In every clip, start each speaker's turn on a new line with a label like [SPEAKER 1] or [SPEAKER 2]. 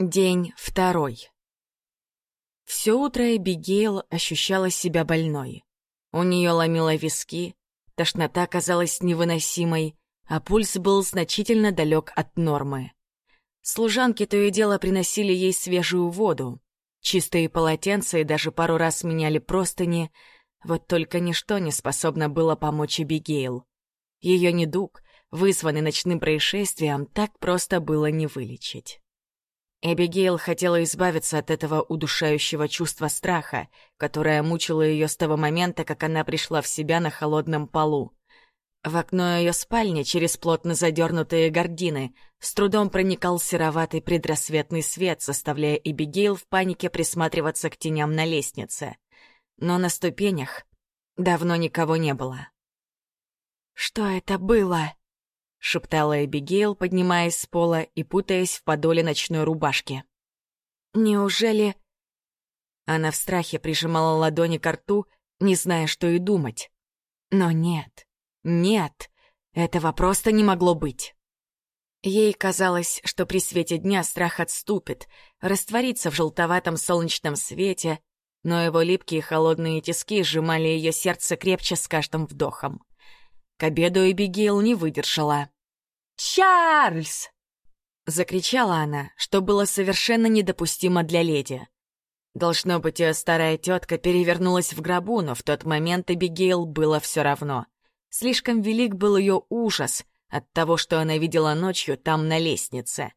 [SPEAKER 1] День второй. Все утро Эбигейл ощущала себя больной. У нее ломило виски, тошнота казалась невыносимой, а пульс был значительно далек от нормы. Служанки то и дело приносили ей свежую воду, чистые полотенца и даже пару раз меняли простыни, вот только ничто не способно было помочь Эбигейл. Ее недуг, вызванный ночным происшествием, так просто было не вылечить. Эбигейл хотела избавиться от этого удушающего чувства страха, которое мучило ее с того момента, как она пришла в себя на холодном полу. В окно ее спальни через плотно задернутые гардины с трудом проникал сероватый предрассветный свет, заставляя Эбигейл в панике присматриваться к теням на лестнице. Но на ступенях давно никого не было. «Что это было?» — шептала Эбигейл, поднимаясь с пола и путаясь в подоле ночной рубашки. «Неужели...» Она в страхе прижимала ладони к рту, не зная, что и думать. Но нет, нет, этого просто не могло быть. Ей казалось, что при свете дня страх отступит, растворится в желтоватом солнечном свете, но его липкие холодные тиски сжимали ее сердце крепче с каждым вдохом. К обеду Эбигейл не выдержала. «Чарльз!» — закричала она, что было совершенно недопустимо для леди. Должно быть, ее старая тетка перевернулась в гробу, но в тот момент Эбигейл было все равно. Слишком велик был ее ужас от того, что она видела ночью там на лестнице.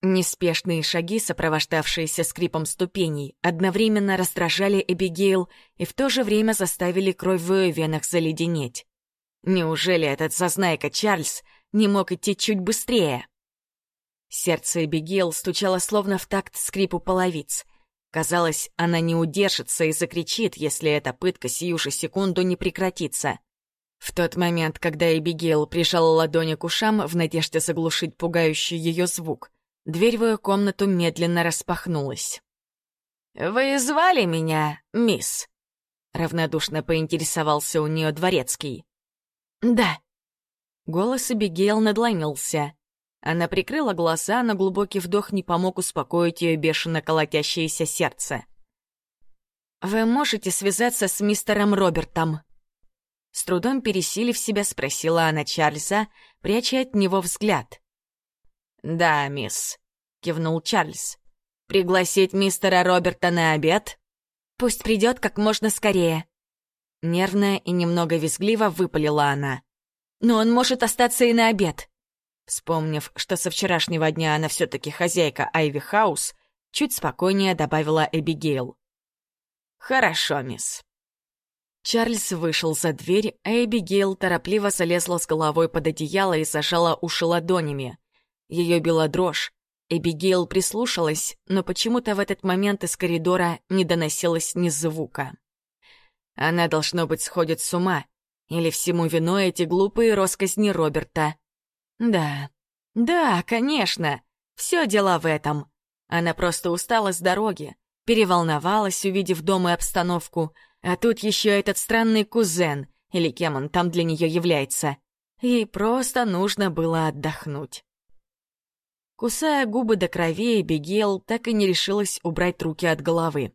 [SPEAKER 1] Неспешные шаги, сопровождавшиеся скрипом ступеней, одновременно раздражали Эбигейл и в то же время заставили кровь в ее венах заледенеть. Неужели этот зазнайка Чарльз — не мог идти чуть быстрее. Сердце Эбигейл стучало словно в такт скрипу половиц. Казалось, она не удержится и закричит, если эта пытка сию же секунду не прекратится. В тот момент, когда Эбигейл прижала ладони к ушам в надежде заглушить пугающий ее звук, дверь в ее комнату медленно распахнулась. «Вы звали меня, мисс?» — равнодушно поинтересовался у нее дворецкий. «Да», Голос Эбигейл надломился. Она прикрыла глаза, но глубокий вдох не помог успокоить ее бешено колотящееся сердце. «Вы можете связаться с мистером Робертом?» С трудом пересилив себя, спросила она Чарльза, пряча от него взгляд. «Да, мисс», — кивнул Чарльз. «Пригласить мистера Роберта на обед?» «Пусть придет как можно скорее». Нервная и немного визгливо выпалила она но он может остаться и на обед. Вспомнив, что со вчерашнего дня она все-таки хозяйка Айви Хаус, чуть спокойнее добавила Эбигейл. «Хорошо, мисс». Чарльз вышел за дверь, а Эбигейл торопливо залезла с головой под одеяло и зажала уши ладонями. Ее била дрожь. Эбигейл прислушалась, но почему-то в этот момент из коридора не доносилось ни звука. Она, должно быть, сходит с ума, или всему виной эти глупые росказни Роберта? Да, да, конечно, все дело в этом. Она просто устала с дороги, переволновалась, увидев дом и обстановку, а тут еще этот странный кузен, или кем он там для нее является. Ей просто нужно было отдохнуть. Кусая губы до крови, Бегел так и не решилась убрать руки от головы.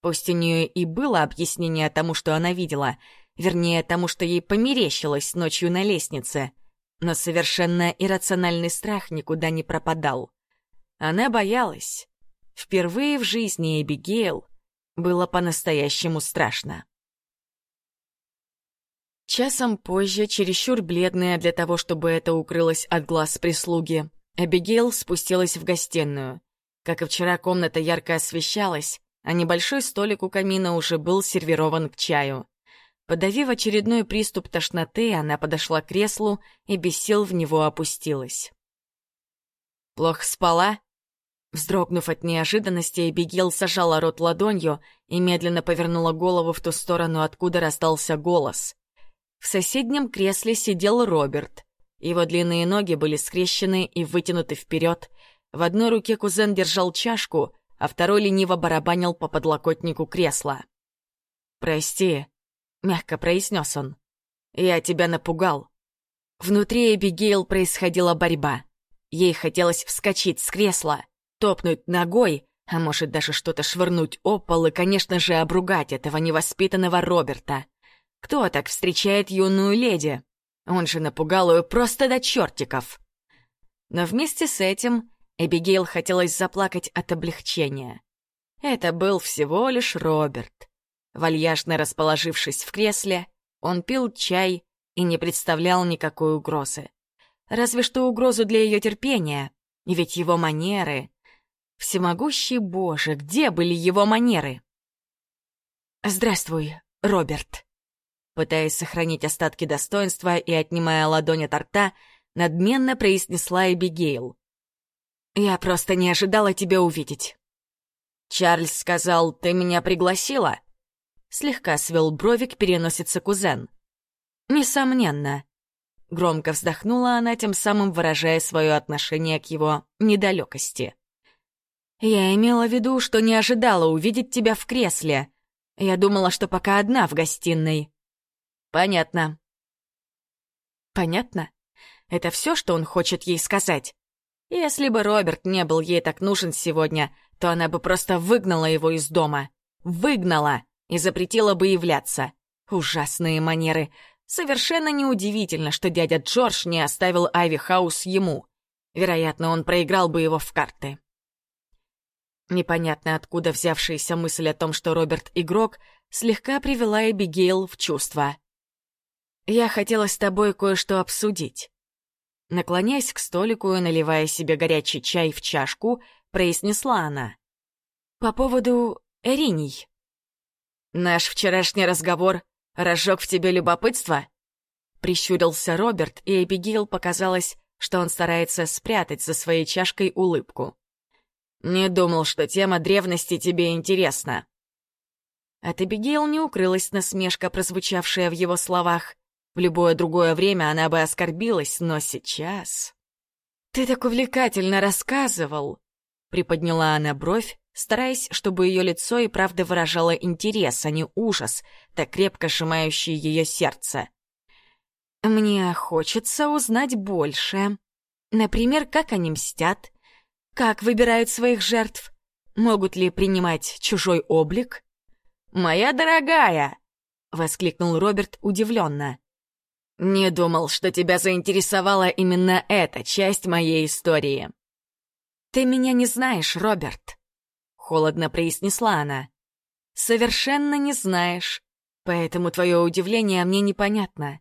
[SPEAKER 1] Пусть у нее и было объяснение тому, что она видела, Вернее, тому, что ей померещилось ночью на лестнице. Но совершенно иррациональный страх никуда не пропадал. Она боялась. Впервые в жизни Эбигейл было по-настоящему страшно. Часом позже, чересчур бледная для того, чтобы это укрылось от глаз прислуги, Эбигейл спустилась в гостиную. Как и вчера, комната ярко освещалась, а небольшой столик у камина уже был сервирован к чаю. Подавив очередной приступ тошноты, она подошла к креслу и без сил в него опустилась. «Плохо спала?» Вздрогнув от неожиданности, Эбигейл сажала рот ладонью и медленно повернула голову в ту сторону, откуда раздался голос. В соседнем кресле сидел Роберт. Его длинные ноги были скрещены и вытянуты вперед. В одной руке кузен держал чашку, а второй лениво барабанил по подлокотнику кресла. «Прости», — мягко произнес он. «Я тебя напугал». Внутри Эбигейл происходила борьба. Ей хотелось вскочить с кресла. топнуть ногой, а может даже что-то швырнуть об пол и, конечно же, обругать этого невоспитанного Роберта. Кто так встречает юную леди? Он же напугал ее просто до чертиков. Но вместе с этим Эбигейл хотелось заплакать от облегчения. Это был всего лишь Роберт. Вальяжно расположившись в кресле, он пил чай и не представлял никакой угрозы. Разве что угрозу для ее терпения, ведь его манеры... Всемогущий Боже, где были его манеры? «Здравствуй, Роберт», пытаясь сохранить остатки достоинства и отнимая ладонь от рта, надменно произнесла Эбигейл. «Я просто не ожидала тебя увидеть». «Чарльз сказал, ты меня пригласила?» Слегка свел бровик переносится кузен. «Несомненно». Громко вздохнула она, тем самым выражая свое отношение к его недалекости. «Я имела в виду, что не ожидала увидеть тебя в кресле. Я думала, что пока одна в гостиной». «Понятно». «Понятно? Это все, что он хочет ей сказать?» Если бы Роберт не был ей так нужен сегодня, то она бы просто выгнала его из дома. Выгнала и запретила бы являться. Ужасные манеры. Совершенно неудивительно, что дядя Джордж не оставил Айви Хаус ему. Вероятно, он проиграл бы его в карты. Непонятно откуда взявшаяся мысль о том, что Роберт игрок, слегка привела Эбигейл в чувство. «Я хотела с тобой кое-что обсудить». Наклоняясь к столику и наливая себе горячий чай в чашку, произнесла она. «По поводу Эриней». «Наш вчерашний разговор разжег в тебе любопытство?» Прищурился Роберт, и Эбигейл показалось, что он старается спрятать за своей чашкой улыбку. «Не думал, что тема древности тебе интересна». От Эбигейл не укрылась насмешка, прозвучавшая в его словах. В любое другое время она бы оскорбилась, но сейчас... «Ты так увлекательно рассказывал!» Приподняла она бровь, стараясь, чтобы ее лицо и правда выражало интерес, а не ужас, так крепко сжимающий ее сердце. «Мне хочется узнать больше. Например, как они мстят, как выбирают своих жертв, могут ли принимать чужой облик?» «Моя дорогая!» — воскликнул Роберт удивленно. «Не думал, что тебя заинтересовала именно эта часть моей истории». «Ты меня не знаешь, Роберт», — холодно произнесла она. «Совершенно не знаешь, поэтому твое удивление мне непонятно».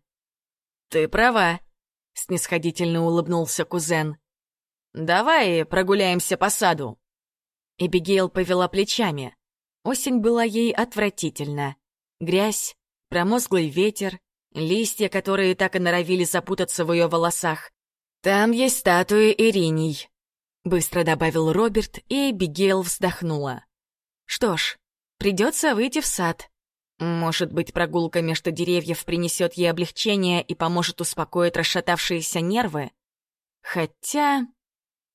[SPEAKER 1] «Ты права», — снисходительно улыбнулся кузен. «Давай прогуляемся по саду». Эбигейл повела плечами. Осень была ей отвратительна. Грязь, промозглый ветер, листья, которые так и норовили запутаться в ее волосах. «Там есть статуи Ириней», — быстро добавил Роберт, и Эбигейл вздохнула. «Что ж, придется выйти в сад. Может быть, прогулка между деревьев принесет ей облегчение и поможет успокоить расшатавшиеся нервы? Хотя,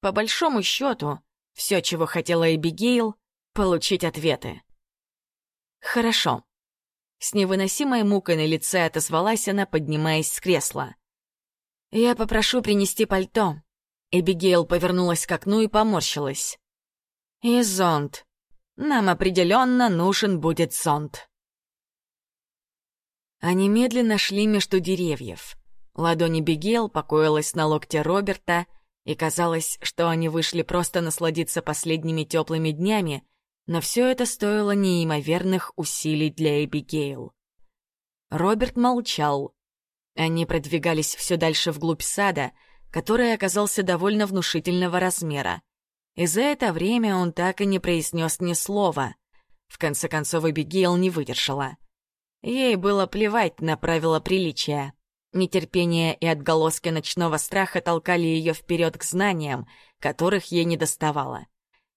[SPEAKER 1] по большому счету, все, чего хотела Эбигейл, — получить ответы. Хорошо. С невыносимой мукой на лице отозвалась она, поднимаясь с кресла. «Я попрошу принести пальто». Эбигейл повернулась к окну и поморщилась. «И зонт. Нам определенно нужен будет зонт». Они медленно шли между деревьев. Ладони Бигейл покоилась на локте Роберта, и казалось, что они вышли просто насладиться последними теплыми днями, но все это стоило неимоверных усилий для Эбигейл. Роберт молчал. Они продвигались все дальше вглубь сада, который оказался довольно внушительного размера. И за это время он так и не произнес ни слова. В конце концов, Эбигейл не выдержала. Ей было плевать на правила приличия. Нетерпение и отголоски ночного страха толкали ее вперед к знаниям, которых ей не доставало.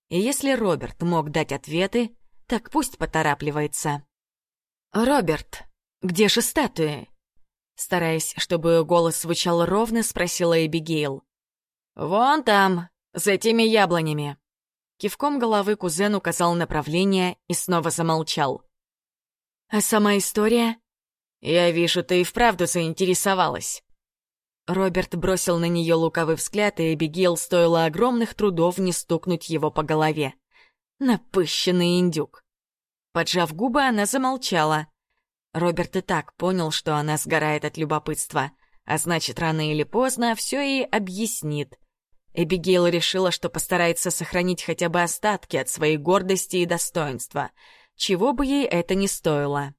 [SPEAKER 1] И если Роберт мог дать ответы, так пусть поторапливается. «Роберт, где же статуи?» Стараясь, чтобы голос звучал ровно, спросила Эбигейл. «Вон там, за этими яблонями». Кивком головы кузен указал направление и снова замолчал. «А сама история?» «Я вижу, ты и вправду заинтересовалась». Роберт бросил на нее луковый взгляд, и Эбигейл стоило огромных трудов не стукнуть его по голове. Напыщенный индюк. Поджав губы, она замолчала. Роберт и так понял, что она сгорает от любопытства, а значит, рано или поздно все ей объяснит. Эбигейл решила, что постарается сохранить хотя бы остатки от своей гордости и достоинства, чего бы ей это ни стоило.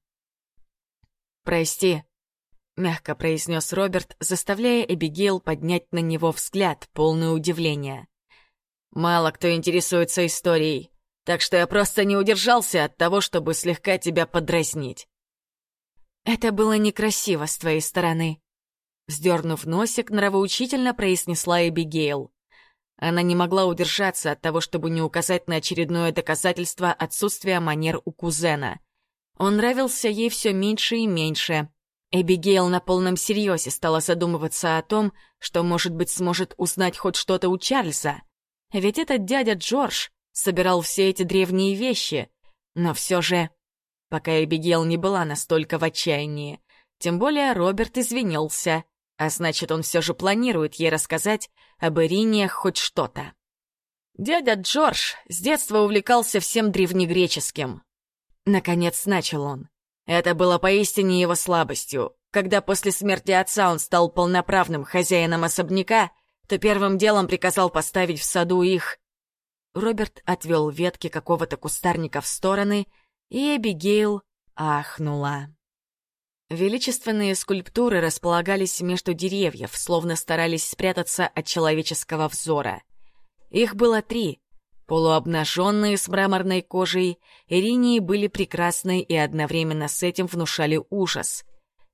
[SPEAKER 1] «Прости», — мягко произнес Роберт, заставляя Эбигейл поднять на него взгляд, полный удивления. «Мало кто интересуется историей, так что я просто не удержался от того, чтобы слегка тебя подразнить». «Это было некрасиво с твоей стороны», — вздернув носик, нравоучительно произнесла Эбигейл. Она не могла удержаться от того, чтобы не указать на очередное доказательство отсутствия манер у кузена. Он нравился ей все меньше и меньше. Эбигейл на полном серьезе стала задумываться о том, что, может быть, сможет узнать хоть что-то у Чарльза. Ведь этот дядя Джордж собирал все эти древние вещи. Но все же... Пока Эбигейл не была настолько в отчаянии. Тем более Роберт извинился — а значит, он все же планирует ей рассказать об Ирине хоть что-то. Дядя Джордж с детства увлекался всем древнегреческим. Наконец начал он. Это было поистине его слабостью. Когда после смерти отца он стал полноправным хозяином особняка, то первым делом приказал поставить в саду их... Роберт отвел ветки какого-то кустарника в стороны, и Эбигейл ахнула. Величественные скульптуры располагались между деревьев, словно старались спрятаться от человеческого взора. Их было три. Полуобнаженные с мраморной кожей, Иринии были прекрасны и одновременно с этим внушали ужас.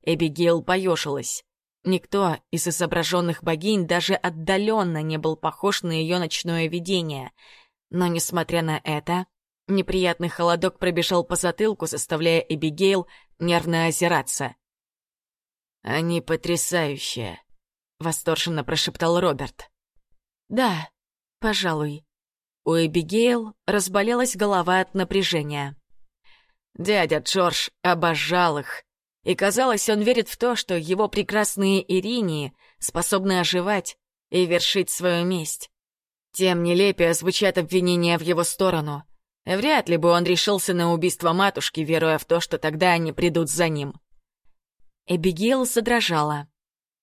[SPEAKER 1] Эбигейл поежилась. Никто из изображенных богинь даже отдаленно не был похож на ее ночное видение. Но, несмотря на это, неприятный холодок пробежал по затылку, заставляя Эбигейл нервно озираться. «Они потрясающие», — восторженно прошептал Роберт. «Да, пожалуй». У Эбигейл разболелась голова от напряжения. Дядя Джордж обожал их, и казалось, он верит в то, что его прекрасные Иринии способны оживать и вершить свою месть. Тем нелепее звучат обвинения в его сторону. Вряд ли бы он решился на убийство матушки, веруя в то, что тогда они придут за ним. Эбигейл задрожала.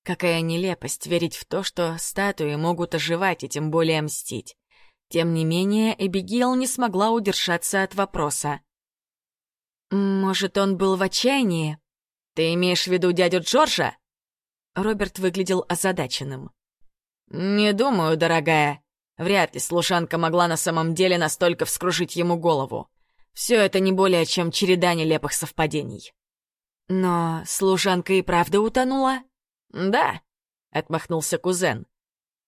[SPEAKER 1] Какая нелепость верить в то, что статуи могут оживать и тем более мстить. Тем не менее, Эбигейл не смогла удержаться от вопроса. «Может, он был в отчаянии? Ты имеешь в виду дядю Джорджа?» Роберт выглядел озадаченным. «Не думаю, дорогая. Вряд ли служанка могла на самом деле настолько вскружить ему голову. Все это не более чем череда нелепых совпадений. Но служанка и правда утонула? Да, отмахнулся кузен.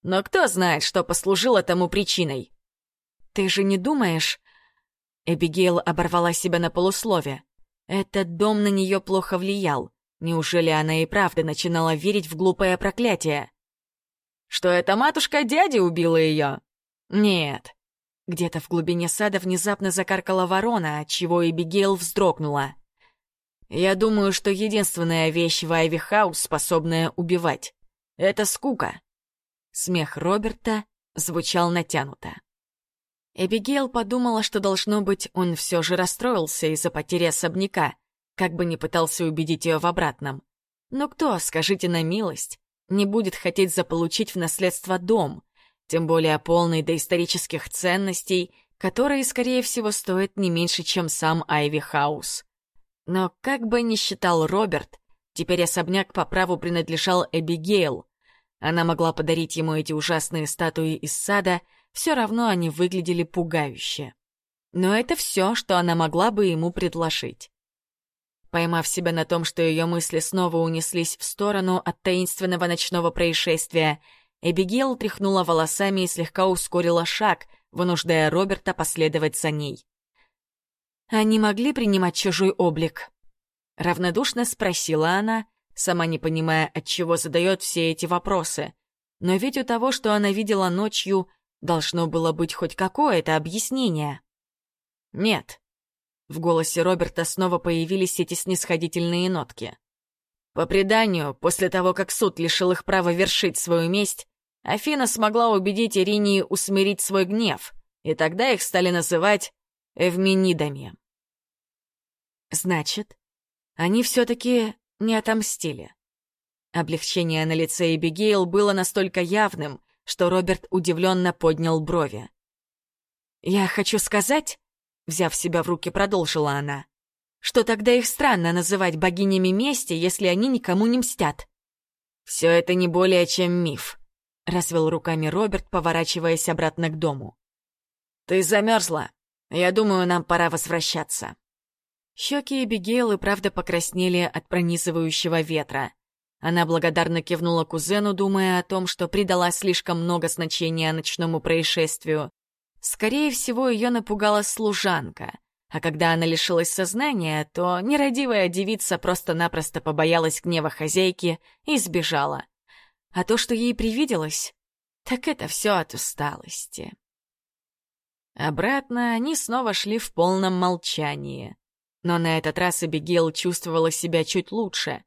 [SPEAKER 1] Но кто знает, что послужило тому причиной? Ты же не думаешь... Эбигейл оборвала себя на полуслове. Этот дом на нее плохо влиял. Неужели она и правда начинала верить в глупое проклятие? Что эта матушка дяди убила ее? Нет. Где-то в глубине сада внезапно закаркала ворона, от чего Эбигейл вздрогнула. Я думаю, что единственная вещь в Айви Хаус, способная убивать, — это скука. Смех Роберта звучал натянуто. Эбигейл подумала, что, должно быть, он все же расстроился из-за потери особняка, как бы не пытался убедить ее в обратном. Но кто, скажите на милость, не будет хотеть заполучить в наследство дом, тем более полный доисторических ценностей, которые, скорее всего, стоят не меньше, чем сам Айви Хаус. Но как бы ни считал Роберт, теперь особняк по праву принадлежал Эбигейл. Она могла подарить ему эти ужасные статуи из сада, все равно они выглядели пугающе. Но это все, что она могла бы ему предложить. Поймав себя на том, что ее мысли снова унеслись в сторону от таинственного ночного происшествия, Эбигейл тряхнула волосами и слегка ускорила шаг, вынуждая Роберта последовать за ней. Они могли принимать чужой облик? Равнодушно спросила она, сама не понимая, от чего задает все эти вопросы. Но ведь у того, что она видела ночью, должно было быть хоть какое-то объяснение. Нет, в голосе Роберта снова появились эти снисходительные нотки. По преданию, после того, как суд лишил их права вершить свою месть, Афина смогла убедить Иринии усмирить свой гнев, и тогда их стали называть эвменидами. Значит, они все-таки не отомстили. Облегчение на лице Эбигейл было настолько явным, что Роберт удивленно поднял брови. «Я хочу сказать», — взяв себя в руки, продолжила она, «что тогда их странно называть богинями мести, если они никому не мстят». «Все это не более чем миф», — развел руками Роберт, поворачиваясь обратно к дому. «Ты замерзла. Я думаю, нам пора возвращаться». Щеки Эбигейл и правда покраснели от пронизывающего ветра. Она благодарно кивнула кузену, думая о том, что придала слишком много значения ночному происшествию. Скорее всего, ее напугала служанка. А когда она лишилась сознания, то нерадивая девица просто-напросто побоялась гнева хозяйки и сбежала. А то, что ей привиделось, так это все от усталости. Обратно они снова шли в полном молчании. Но на этот раз Эбигейл чувствовала себя чуть лучше.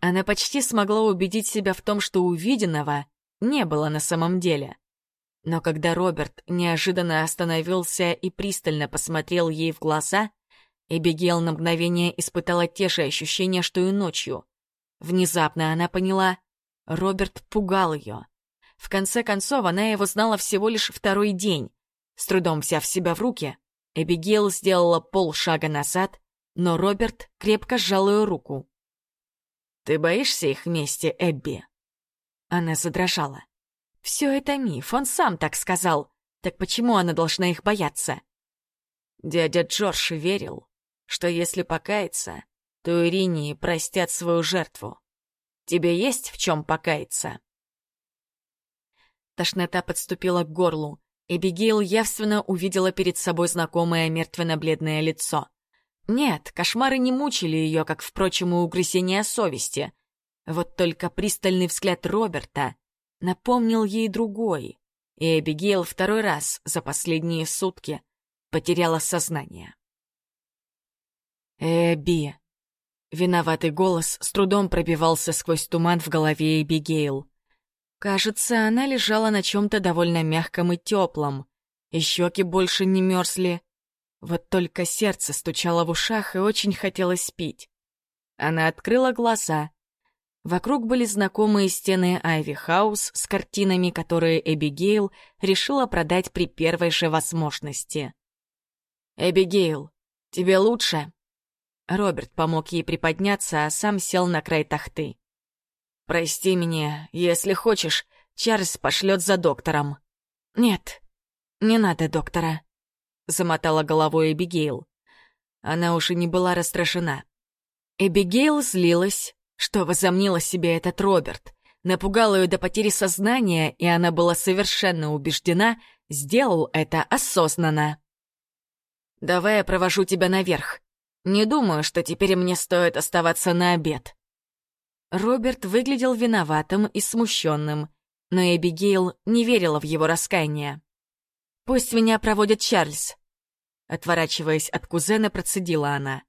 [SPEAKER 1] Она почти смогла убедить себя в том, что увиденного не было на самом деле. Но когда Роберт неожиданно остановился и пристально посмотрел ей в глаза, Эбигейл на мгновение испытала те же ощущения, что и ночью. Внезапно она поняла, Роберт пугал ее. В конце концов, она его знала всего лишь второй день. С трудом взяв себя в руки, Эбигейл сделала полшага назад, но Роберт крепко сжал ее руку. «Ты боишься их вместе, Эбби?» Она задрожала. «Все это миф, он сам так сказал. Так почему она должна их бояться?» Дядя Джордж верил, что если покаяться, то Иринии простят свою жертву. Тебе есть в чем покаяться?» Тошнота подступила к горлу, и Бигейл явственно увидела перед собой знакомое мертвенно-бледное лицо. Нет, кошмары не мучили ее, как, впрочем, и угрызения совести. Вот только пристальный взгляд Роберта напомнил ей другой, и Эбигейл второй раз за последние сутки потеряла сознание. «Эбби!» Виноватый голос с трудом пробивался сквозь туман в голове Эбигейл. Кажется, она лежала на чем-то довольно мягком и теплом, и щеки больше не мерзли. Вот только сердце стучало в ушах и очень хотелось пить. Она открыла глаза. Вокруг были знакомые стены Айви Хаус с картинами, которые Эбигейл решила продать при первой же возможности. «Эбигейл, тебе лучше?» Роберт помог ей приподняться, а сам сел на край тахты. «Прости меня, если хочешь, Чарльз пошлет за доктором». «Нет, не надо доктора», — замотала головой Эбигейл. Она уже не была расстрашена. Эбигейл злилась, что возомнила себе этот Роберт. Напугал ее до потери сознания, и она была совершенно убеждена, сделал это осознанно. «Давай я провожу тебя наверх», не думаю, что теперь мне стоит оставаться на обед». Роберт выглядел виноватым и смущенным, но Эбигейл не верила в его раскаяние. «Пусть меня проводит Чарльз», — отворачиваясь от кузена, процедила она.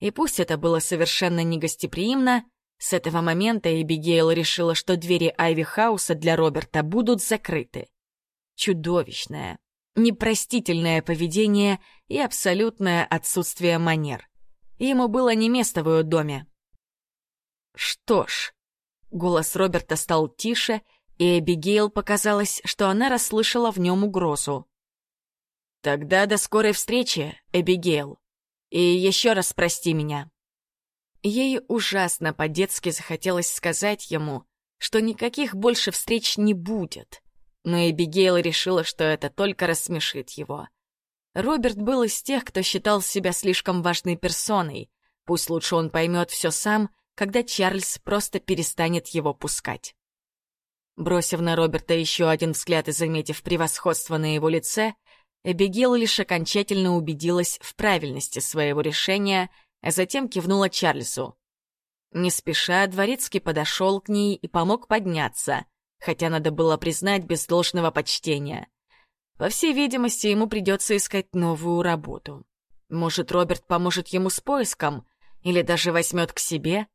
[SPEAKER 1] И пусть это было совершенно негостеприимно, с этого момента Эбигейл решила, что двери Айви Хауса для Роберта будут закрыты. Чудовищное, непростительное поведение и абсолютное отсутствие манер. Ему было не место в ее доме. Что ж, голос Роберта стал тише, и Эбигейл показалось, что она расслышала в нем угрозу. «Тогда до скорой встречи, Эбигейл. И еще раз прости меня». Ей ужасно по-детски захотелось сказать ему, что никаких больше встреч не будет. Но Эбигейл решила, что это только рассмешит его. Роберт был из тех, кто считал себя слишком важной персоной. Пусть лучше он поймет все сам, когда Чарльз просто перестанет его пускать. Бросив на Роберта еще один взгляд и заметив превосходство на его лице, Эбигейл лишь окончательно убедилась в правильности своего решения, а затем кивнула Чарльзу. Не спеша, Дворецкий подошел к ней и помог подняться, хотя надо было признать без должного почтения. По всей видимости, ему придется искать новую работу. Может, Роберт поможет ему с поиском или даже возьмет к себе?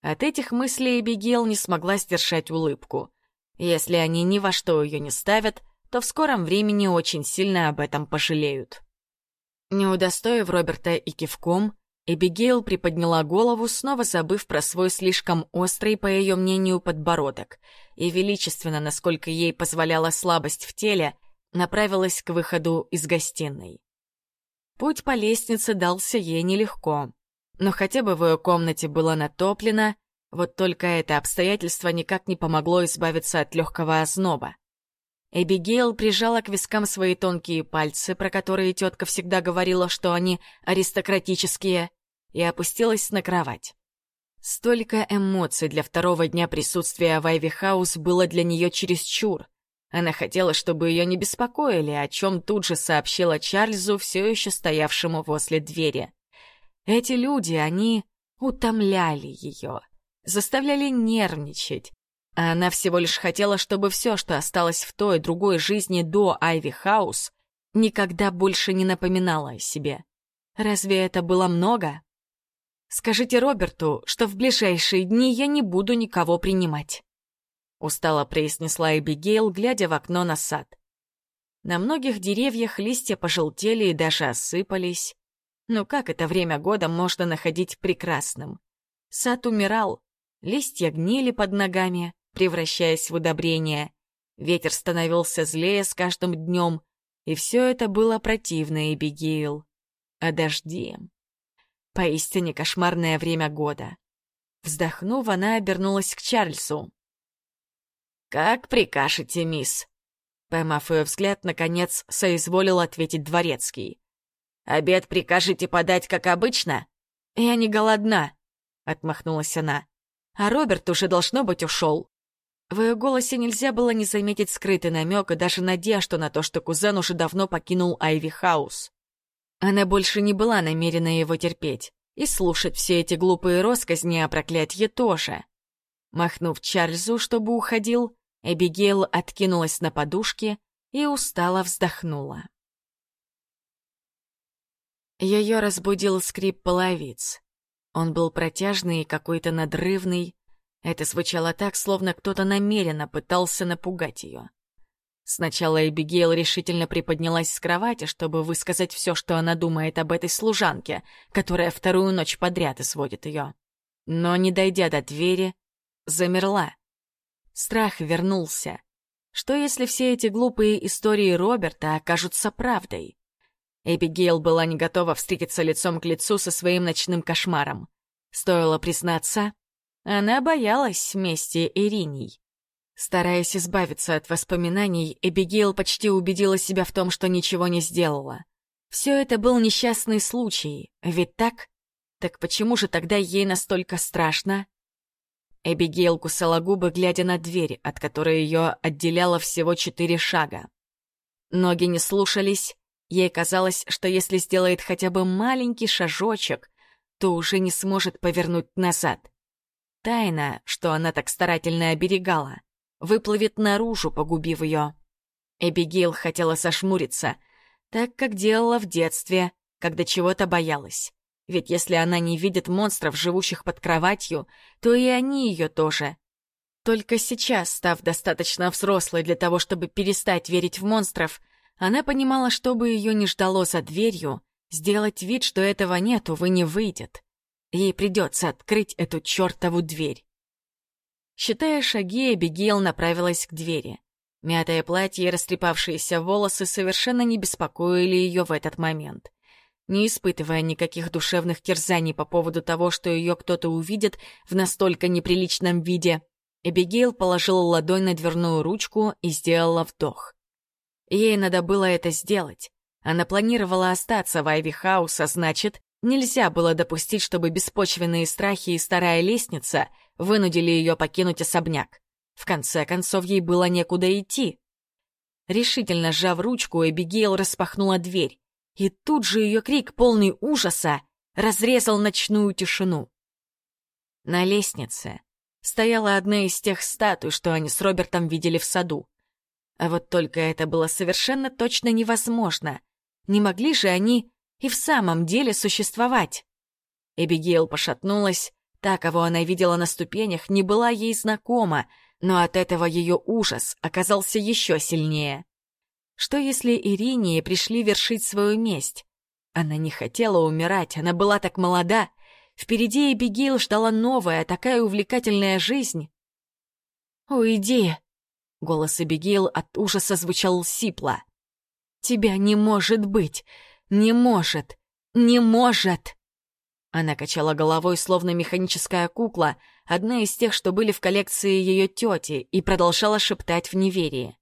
[SPEAKER 1] От этих мыслей Эбигейл не смогла сдержать улыбку. Если они ни во что ее не ставят, то в скором времени очень сильно об этом пожалеют. Не удостоив Роберта и кивком, Эбигейл приподняла голову, снова забыв про свой слишком острый, по ее мнению, подбородок, и величественно, насколько ей позволяла слабость в теле, направилась к выходу из гостиной. Путь по лестнице дался ей нелегко, но хотя бы в ее комнате было натоплено, вот только это обстоятельство никак не помогло избавиться от легкого озноба. Эбигейл прижала к вискам свои тонкие пальцы, про которые тетка всегда говорила, что они аристократические, и опустилась на кровать. Столько эмоций для второго дня присутствия в Айви Хаус было для нее чересчур. Она хотела, чтобы ее не беспокоили, о чем тут же сообщила Чарльзу, все еще стоявшему возле двери. Эти люди, они утомляли ее заставляли нервничать. А она всего лишь хотела, чтобы все, что осталось в той другой жизни до Айви Хаус, никогда больше не напоминало о себе. Разве это было много? Скажите Роберту, что в ближайшие дни я не буду никого принимать. Устало произнесла Эбигейл, глядя в окно на сад. На многих деревьях листья пожелтели и даже осыпались. Ну как это время года можно находить прекрасным? Сад умирал, Листья гнили под ногами, превращаясь в удобрение. Ветер становился злее с каждым днем, и все это было противно Эбигейл. А дожди... Поистине кошмарное время года. Вздохнув, она обернулась к Чарльзу. «Как прикажете, мисс?» Поймав ее взгляд, наконец соизволил ответить дворецкий. «Обед прикажете подать, как обычно?» «Я не голодна», — отмахнулась она а Роберт уже, должно быть, ушел. В ее голосе нельзя было не заметить скрытый намек и даже надежду на то, что кузен уже давно покинул Айви Хаус. Она больше не была намерена его терпеть, и слушать все эти глупые росказни о проклятье тоже. Махнув Чарльзу, чтобы уходил, Эбигейл откинулась на подушке и устало вздохнула. Ее разбудил скрип половиц. Он был протяжный и какой-то надрывный. Это звучало так, словно кто-то намеренно пытался напугать ее. Сначала Эбигейл решительно приподнялась с кровати, чтобы высказать все, что она думает об этой служанке, которая вторую ночь подряд сводит ее. Но, не дойдя до двери, замерла. Страх вернулся. Что если все эти глупые истории Роберта окажутся правдой? Эбигейл была не готова встретиться лицом к лицу со своим ночным кошмаром. Стоило признаться, она боялась мести Ириней. Стараясь избавиться от воспоминаний, Эбигейл почти убедила себя в том, что ничего не сделала. Все это был несчастный случай, ведь так? Так почему же тогда ей настолько страшно? Эбигейл кусала губы, глядя на дверь, от которой ее отделяло всего четыре шага. Ноги не слушались, Ей казалось, что если сделает хотя бы маленький шажочек, то уже не сможет повернуть назад. Тайна, что она так старательно оберегала, выплывет наружу, погубив ее. Эбигейл хотела сошмуриться, так как делала в детстве, когда чего-то боялась. Ведь если она не видит монстров, живущих под кроватью, то и они ее тоже. Только сейчас, став достаточно взрослой для того, чтобы перестать верить в монстров, она понимала, что бы ее ни ждало за дверью, сделать вид, что этого нет, увы, не выйдет. Ей придется открыть эту чертову дверь. Считая шаги, Эбигейл направилась к двери. Мятое платье и растрепавшиеся волосы совершенно не беспокоили ее в этот момент. Не испытывая никаких душевных терзаний по поводу того, что ее кто-то увидит в настолько неприличном виде, Эбигейл положила ладонь на дверную ручку и сделала вдох. Ей надо было это сделать. Она планировала остаться в Айви Хаус, а значит, нельзя было допустить, чтобы беспочвенные страхи и старая лестница вынудили ее покинуть особняк. В конце концов, ей было некуда идти. Решительно сжав ручку, Эбигейл распахнула дверь, и тут же ее крик, полный ужаса, разрезал ночную тишину. На лестнице стояла одна из тех статуй, что они с Робертом видели в саду. А вот только это было совершенно точно невозможно. Не могли же они и в самом деле существовать? Эбигейл пошатнулась, Та, кого она видела на ступенях, не была ей знакома, но от этого ее ужас оказался еще сильнее. Что если Ирине пришли вершить свою месть? Она не хотела умирать, она была так молода. Впереди Эбигейл ждала новая, такая увлекательная жизнь. «Уйди!» — голос Эбигейл от ужаса звучал сипло. «Тебя не может быть! Не может! Не может!» Она качала головой, словно механическая кукла, одна из тех, что были в коллекции ее тети, и продолжала шептать в неверии.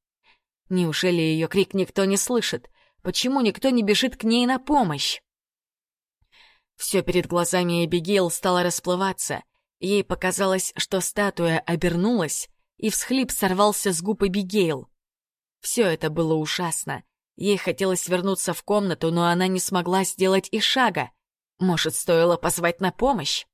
[SPEAKER 1] Неужели ее крик никто не слышит? Почему никто не бежит к ней на помощь? Все перед глазами Эбигейл стало расплываться. Ей показалось, что статуя обернулась, и всхлип сорвался с губ Эбигейл. Все это было ужасно. Ей хотелось вернуться в комнату, но она не смогла сделать и шага. Может, стоило позвать на помощь?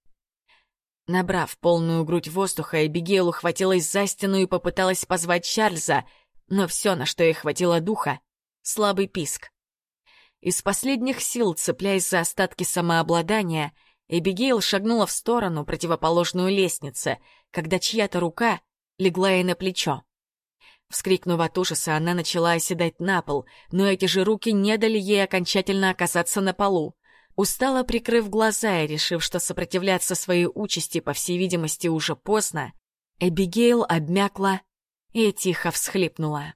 [SPEAKER 1] Набрав полную грудь воздуха, Эбигейл ухватилась за стену и попыталась позвать Чарльза, но все, на что ей хватило духа — слабый писк. Из последних сил, цепляясь за остатки самообладания, Эбигейл шагнула в сторону, противоположную лестнице, когда чья-то рука легла ей на плечо. Вскрикнув от ужаса, она начала оседать на пол, но эти же руки не дали ей окончательно оказаться на полу. Устало прикрыв глаза и решив, что сопротивляться своей участи, по всей видимости, уже поздно, Эбигейл обмякла и тихо всхлипнула.